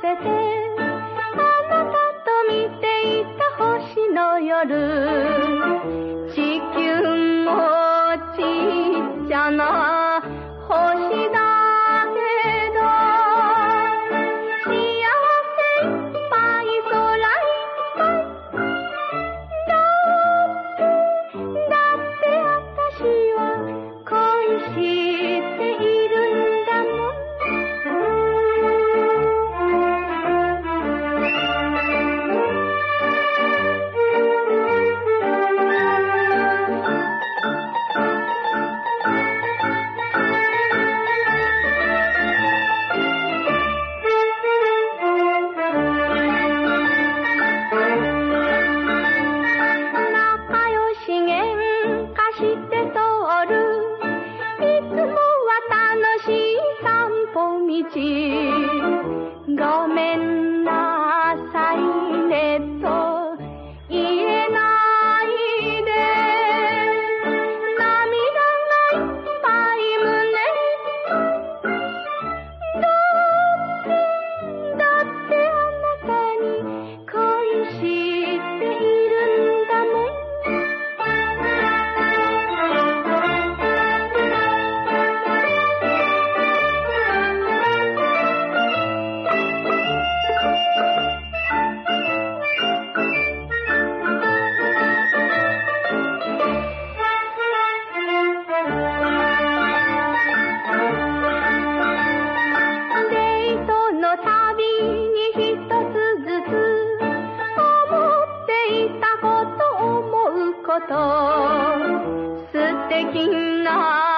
せてあなたと見ていた星の夜。নিচে こと。素敵な